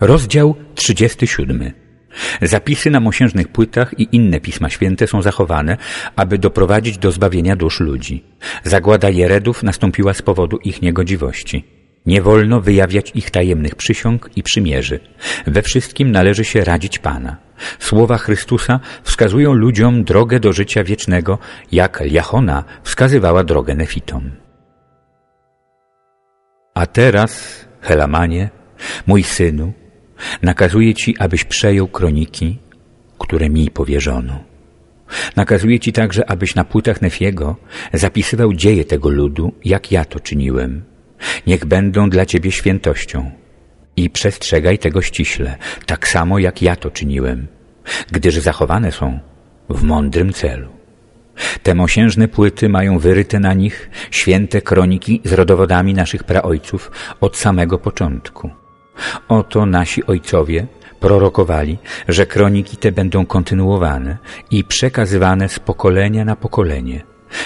Rozdział 37. Zapisy na mosiężnych płytach i inne pisma święte są zachowane, aby doprowadzić do zbawienia dusz ludzi. Zagłada Jeredów nastąpiła z powodu ich niegodziwości. Nie wolno wyjawiać ich tajemnych przysiąg i przymierzy. We wszystkim należy się radzić Pana. Słowa Chrystusa wskazują ludziom drogę do życia wiecznego, jak Liachona wskazywała drogę Nefitom. A teraz, Helamanie, mój synu, nakazuję Ci, abyś przejął kroniki, które mi powierzono. Nakazuję Ci także, abyś na płytach Nefiego zapisywał dzieje tego ludu, jak ja to czyniłem. Niech będą dla Ciebie świętością. I przestrzegaj tego ściśle, tak samo jak ja to czyniłem, gdyż zachowane są w mądrym celu. Te mosiężne płyty mają wyryte na nich święte kroniki z rodowodami naszych praojców od samego początku. Oto nasi ojcowie prorokowali, że kroniki te będą kontynuowane i przekazywane z pokolenia na pokolenie,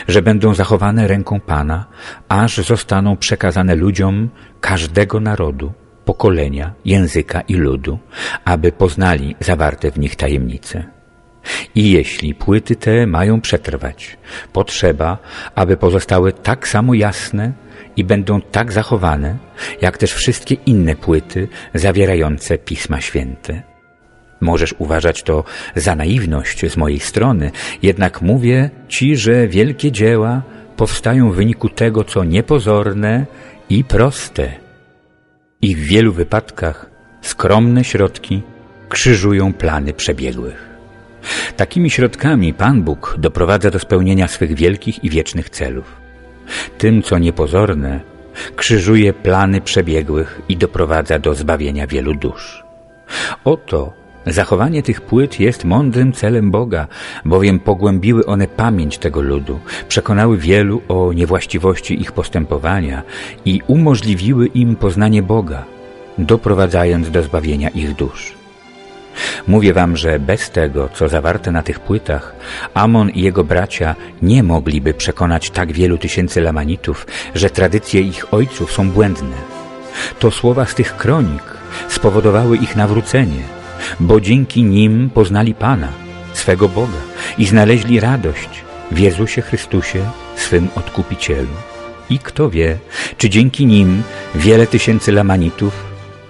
że będą zachowane ręką Pana, aż zostaną przekazane ludziom każdego narodu, pokolenia, języka i ludu, aby poznali zawarte w nich tajemnice. I jeśli płyty te mają przetrwać, potrzeba, aby pozostały tak samo jasne i będą tak zachowane, jak też wszystkie inne płyty zawierające Pisma Święte. Możesz uważać to za naiwność z mojej strony, jednak mówię Ci, że wielkie dzieła powstają w wyniku tego, co niepozorne i proste. I w wielu wypadkach skromne środki krzyżują plany przebiegłych. Takimi środkami Pan Bóg doprowadza do spełnienia swych wielkich i wiecznych celów. Tym, co niepozorne, krzyżuje plany przebiegłych i doprowadza do zbawienia wielu dusz. Oto zachowanie tych płyt jest mądrym celem Boga, bowiem pogłębiły one pamięć tego ludu, przekonały wielu o niewłaściwości ich postępowania i umożliwiły im poznanie Boga, doprowadzając do zbawienia ich dusz. Mówię wam, że bez tego, co zawarte na tych płytach, Amon i jego bracia nie mogliby przekonać tak wielu tysięcy Lamanitów, że tradycje ich ojców są błędne. To słowa z tych kronik spowodowały ich nawrócenie, bo dzięki nim poznali Pana, swego Boga i znaleźli radość w Jezusie Chrystusie, swym Odkupicielu. I kto wie, czy dzięki nim wiele tysięcy Lamanitów,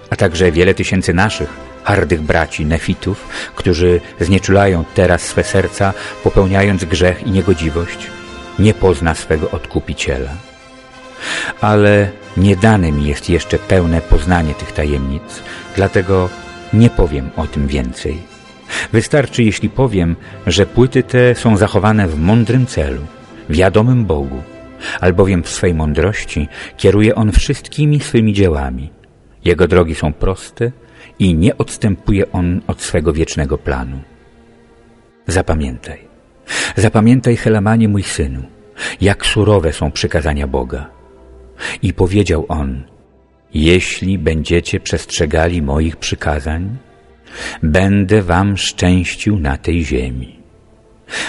a także wiele tysięcy naszych hardych braci nefitów, którzy znieczulają teraz swe serca, popełniając grzech i niegodziwość, nie pozna swego Odkupiciela. Ale nie dane mi jest jeszcze pełne poznanie tych tajemnic, dlatego nie powiem o tym więcej. Wystarczy, jeśli powiem, że płyty te są zachowane w mądrym celu, wiadomym Bogu, albowiem w swej mądrości kieruje On wszystkimi swymi dziełami. Jego drogi są proste i nie odstępuje on od swego wiecznego planu. Zapamiętaj, zapamiętaj Helamanie mój synu, jak surowe są przykazania Boga. I powiedział on, jeśli będziecie przestrzegali moich przykazań, będę wam szczęścił na tej ziemi.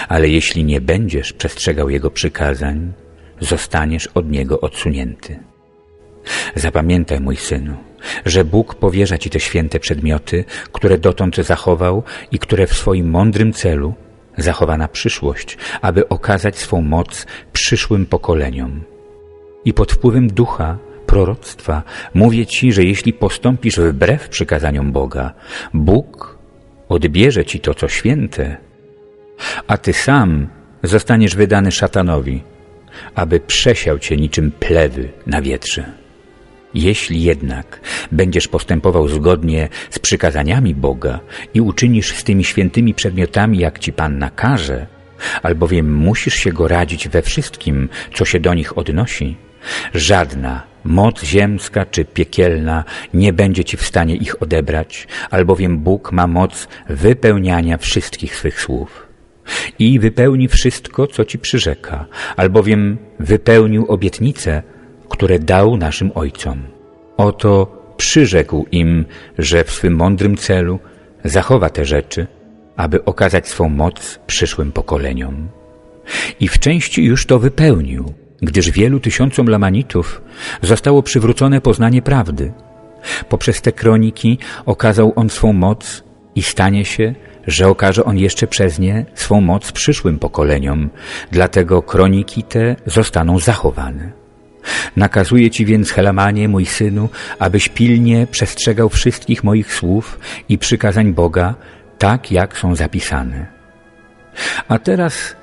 Ale jeśli nie będziesz przestrzegał Jego przykazań, zostaniesz od Niego odsunięty. Zapamiętaj, mój synu, że Bóg powierza Ci te święte przedmioty, które dotąd zachował i które w swoim mądrym celu zachowa na przyszłość, aby okazać swą moc przyszłym pokoleniom. I pod wpływem ducha, proroctwa, mówię Ci, że jeśli postąpisz wbrew przykazaniom Boga, Bóg odbierze Ci to, co święte, a Ty sam zostaniesz wydany szatanowi, aby przesiał Cię niczym plewy na wietrze. Jeśli jednak będziesz postępował zgodnie z przykazaniami Boga i uczynisz z tymi świętymi przedmiotami, jak Ci Pan nakaże, albowiem musisz się go radzić we wszystkim, co się do nich odnosi, żadna moc ziemska czy piekielna nie będzie Ci w stanie ich odebrać, albowiem Bóg ma moc wypełniania wszystkich swych słów. I wypełni wszystko, co Ci przyrzeka, albowiem wypełnił obietnice, które dał naszym ojcom. Oto przyrzekł im, że w swym mądrym celu zachowa te rzeczy, aby okazać swą moc przyszłym pokoleniom. I w części już to wypełnił, gdyż wielu tysiącom Lamanitów zostało przywrócone poznanie prawdy, Poprzez te kroniki okazał On swą moc i stanie się, że okaże On jeszcze przez nie swą moc przyszłym pokoleniom, dlatego kroniki te zostaną zachowane. Nakazuję Ci więc, Helamanie, mój synu, abyś pilnie przestrzegał wszystkich moich słów i przykazań Boga, tak jak są zapisane. A teraz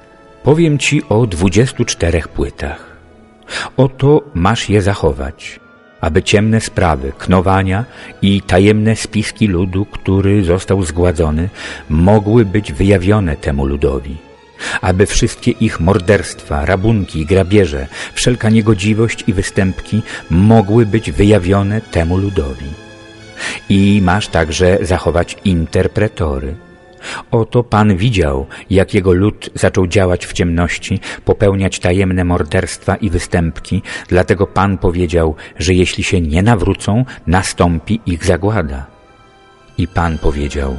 powiem Ci o dwudziestu czterech płytach. Oto masz je zachować, aby ciemne sprawy, knowania i tajemne spiski ludu, który został zgładzony, mogły być wyjawione temu ludowi aby wszystkie ich morderstwa, rabunki, grabieże, wszelka niegodziwość i występki mogły być wyjawione temu ludowi. I masz także zachować interpretory. Oto Pan widział, jak jego lud zaczął działać w ciemności, popełniać tajemne morderstwa i występki, dlatego Pan powiedział, że jeśli się nie nawrócą, nastąpi ich zagłada. I Pan powiedział,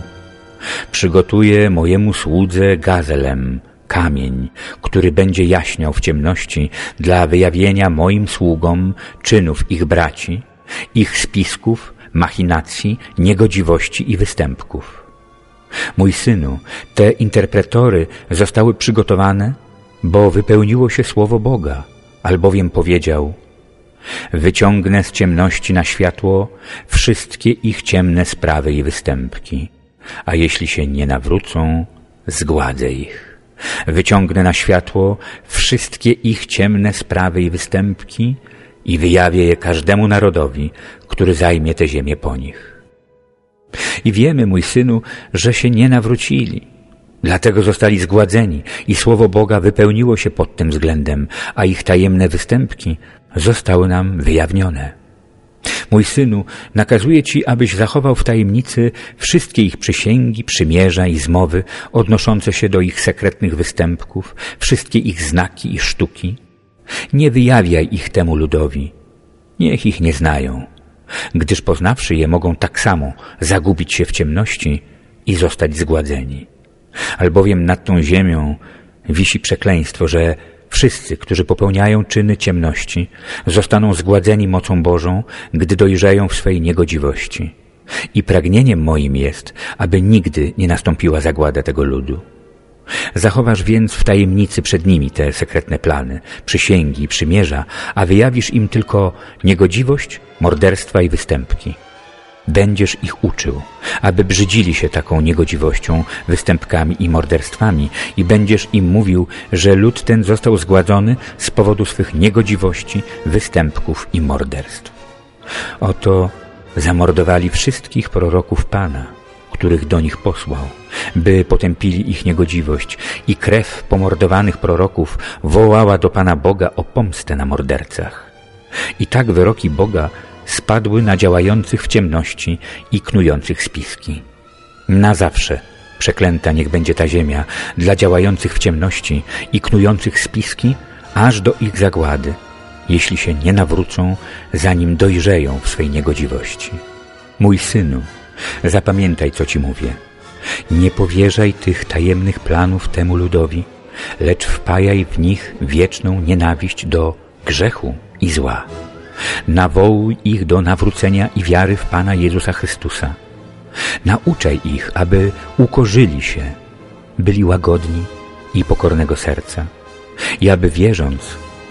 przygotuję mojemu słudze gazelem, kamień, który będzie jaśniał w ciemności dla wyjawienia moim sługom czynów ich braci, ich spisków, machinacji, niegodziwości i występków. Mój synu, te interpretory zostały przygotowane, bo wypełniło się słowo Boga, albowiem powiedział Wyciągnę z ciemności na światło wszystkie ich ciemne sprawy i występki, a jeśli się nie nawrócą, zgładzę ich. Wyciągnę na światło wszystkie ich ciemne sprawy i występki i wyjawię je każdemu narodowi, który zajmie tę ziemię po nich. I wiemy, mój synu, że się nie nawrócili. Dlatego zostali zgładzeni i słowo Boga wypełniło się pod tym względem, a ich tajemne występki zostały nam wyjawnione. Mój synu, nakazuję ci, abyś zachował w tajemnicy wszystkie ich przysięgi, przymierza i zmowy odnoszące się do ich sekretnych występków, wszystkie ich znaki i sztuki. Nie wyjawiaj ich temu ludowi. Niech ich nie znają, gdyż poznawszy je mogą tak samo zagubić się w ciemności i zostać zgładzeni. Albowiem nad tą ziemią wisi przekleństwo, że Wszyscy, którzy popełniają czyny ciemności, zostaną zgładzeni mocą Bożą, gdy dojrzeją w swej niegodziwości. I pragnieniem moim jest, aby nigdy nie nastąpiła zagłada tego ludu. Zachowasz więc w tajemnicy przed nimi te sekretne plany, przysięgi, przymierza, a wyjawisz im tylko niegodziwość, morderstwa i występki. Będziesz ich uczył, aby brzydzili się taką niegodziwością, występkami i morderstwami i będziesz im mówił, że lud ten został zgładzony z powodu swych niegodziwości, występków i morderstw. Oto zamordowali wszystkich proroków Pana, których do nich posłał, by potępili ich niegodziwość i krew pomordowanych proroków wołała do Pana Boga o pomstę na mordercach. I tak wyroki Boga spadły na działających w ciemności i knujących spiski. Na zawsze przeklęta niech będzie ta ziemia dla działających w ciemności i knujących spiski, aż do ich zagłady, jeśli się nie nawrócą, zanim dojrzeją w swej niegodziwości. Mój synu, zapamiętaj, co ci mówię. Nie powierzaj tych tajemnych planów temu ludowi, lecz wpajaj w nich wieczną nienawiść do grzechu i zła. Nawołuj ich do nawrócenia i wiary w Pana Jezusa Chrystusa. Nauczaj ich, aby ukorzyli się, byli łagodni i pokornego serca i aby wierząc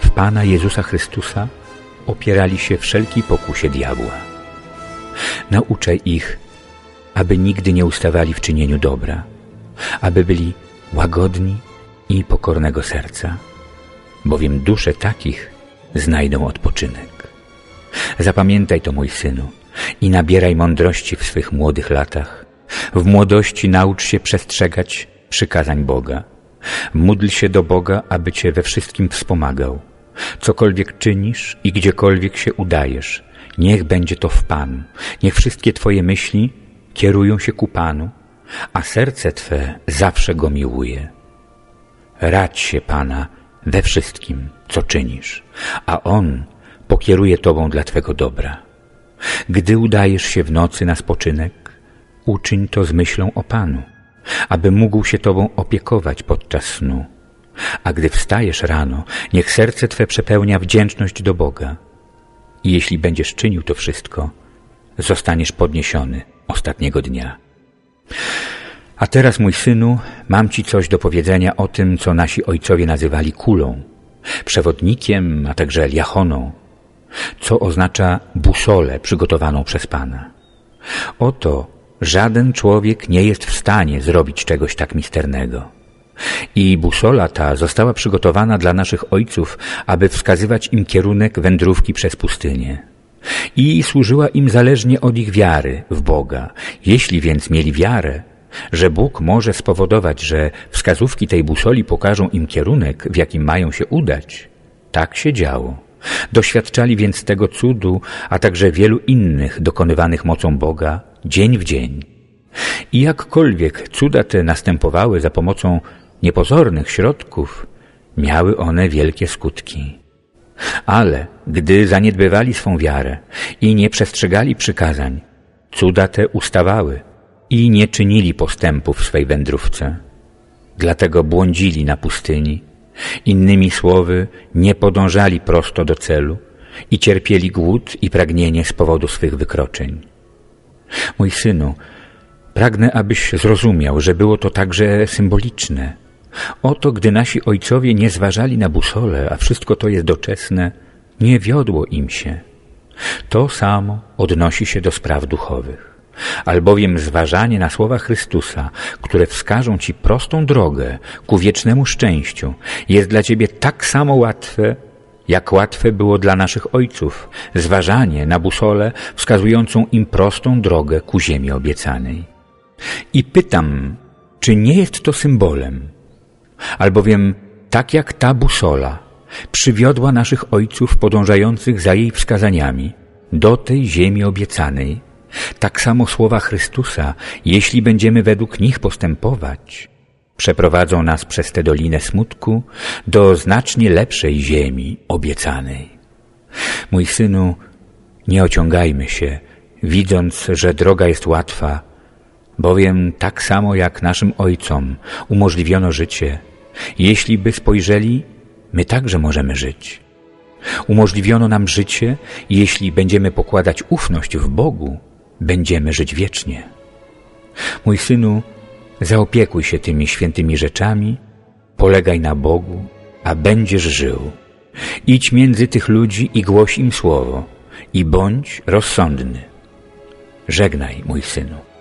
w Pana Jezusa Chrystusa opierali się wszelkiej pokusie diabła. Nauczaj ich, aby nigdy nie ustawali w czynieniu dobra, aby byli łagodni i pokornego serca, bowiem dusze takich znajdą odpoczynek. Zapamiętaj to, mój synu, i nabieraj mądrości w swych młodych latach. W młodości naucz się przestrzegać przykazań Boga. Módl się do Boga, aby Cię we wszystkim wspomagał. Cokolwiek czynisz i gdziekolwiek się udajesz, niech będzie to w Panu. Niech wszystkie Twoje myśli kierują się ku Panu, a serce Twe zawsze Go miłuje. Radź się Pana we wszystkim, co czynisz, a On pokieruje Tobą dla Twego dobra. Gdy udajesz się w nocy na spoczynek, uczyń to z myślą o Panu, aby mógł się Tobą opiekować podczas snu. A gdy wstajesz rano, niech serce Twe przepełnia wdzięczność do Boga. I jeśli będziesz czynił to wszystko, zostaniesz podniesiony ostatniego dnia. A teraz, mój synu, mam ci coś do powiedzenia o tym, co nasi ojcowie nazywali kulą, przewodnikiem, a także liachoną, co oznacza busolę przygotowaną przez Pana. Oto żaden człowiek nie jest w stanie zrobić czegoś tak misternego. I busola ta została przygotowana dla naszych ojców, aby wskazywać im kierunek wędrówki przez pustynię. I służyła im zależnie od ich wiary w Boga. Jeśli więc mieli wiarę, że Bóg może spowodować, że wskazówki tej busoli pokażą im kierunek, w jakim mają się udać, tak się działo. Doświadczali więc tego cudu, a także wielu innych dokonywanych mocą Boga dzień w dzień. I jakkolwiek cuda te następowały za pomocą niepozornych środków, miały one wielkie skutki. Ale gdy zaniedbywali swą wiarę i nie przestrzegali przykazań, cuda te ustawały i nie czynili postępów w swej wędrówce. Dlatego błądzili na pustyni, innymi słowy, nie podążali prosto do celu i cierpieli głód i pragnienie z powodu swych wykroczeń. Mój synu, pragnę, abyś zrozumiał, że było to także symboliczne – Oto gdy nasi ojcowie nie zważali na busolę, a wszystko to jest doczesne, nie wiodło im się. To samo odnosi się do spraw duchowych. Albowiem zważanie na słowa Chrystusa, które wskażą Ci prostą drogę ku wiecznemu szczęściu, jest dla Ciebie tak samo łatwe, jak łatwe było dla naszych ojców zważanie na busolę wskazującą im prostą drogę ku ziemi obiecanej. I pytam, czy nie jest to symbolem, albowiem tak jak ta busola przywiodła naszych ojców podążających za jej wskazaniami do tej ziemi obiecanej, tak samo słowa Chrystusa, jeśli będziemy według nich postępować, przeprowadzą nas przez tę dolinę smutku do znacznie lepszej ziemi obiecanej. Mój synu, nie ociągajmy się, widząc, że droga jest łatwa, bowiem tak samo jak naszym ojcom umożliwiono życie, jeśli by spojrzeli, my także możemy żyć. Umożliwiono nam życie jeśli będziemy pokładać ufność w Bogu, będziemy żyć wiecznie. Mój synu, zaopiekuj się tymi świętymi rzeczami, polegaj na Bogu, a będziesz żył. Idź między tych ludzi i głoś im słowo i bądź rozsądny. Żegnaj, mój synu.